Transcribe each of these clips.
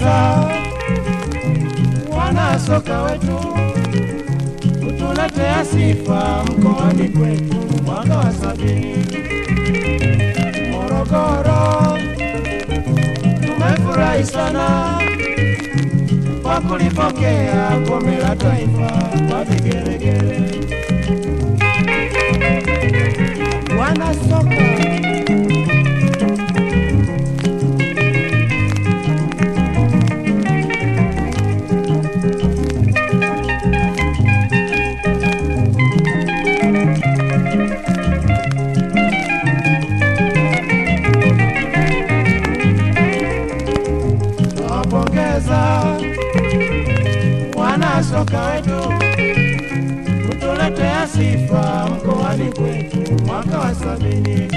Nawapongeza wanasoka wetu kutuletea sifa mkoani kwetu mwaka wa sabini. Morogoro tumefurahi sana kwa kulipokea kombe la taifa kwa vigelegele. Sabini.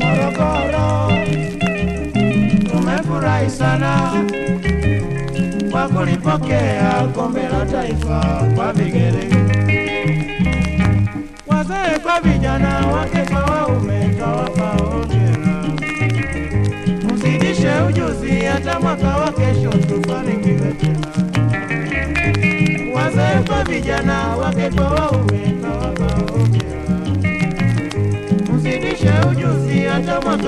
Morogoro tumefurahi sana kwa kulipokea kombe la taifa kwa vigere, Wazee kwa vijana, wake kwa waume, tawapa hongera mzidishe ujuzi hata mwaka wa kesho tufanikiwe tena. Wazee kwa vijana, wake kwa waume,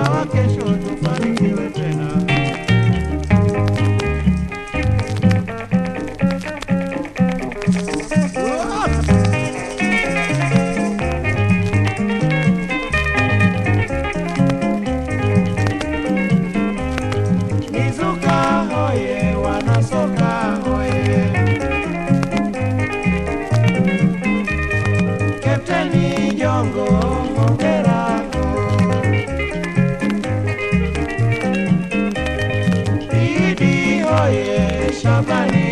hata mwaka deixa.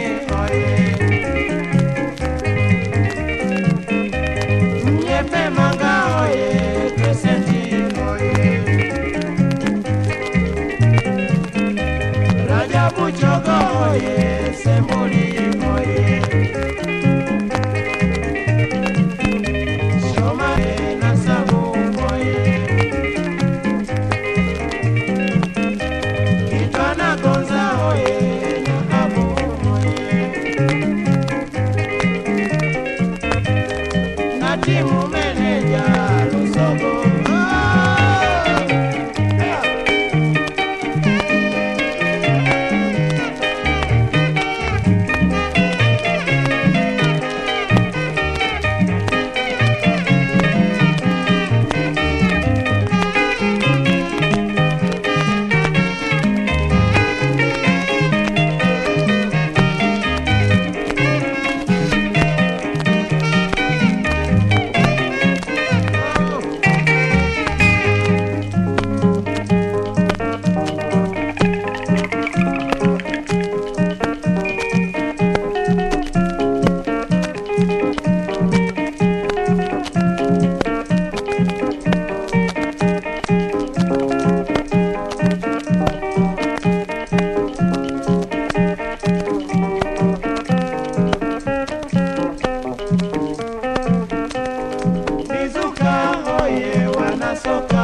of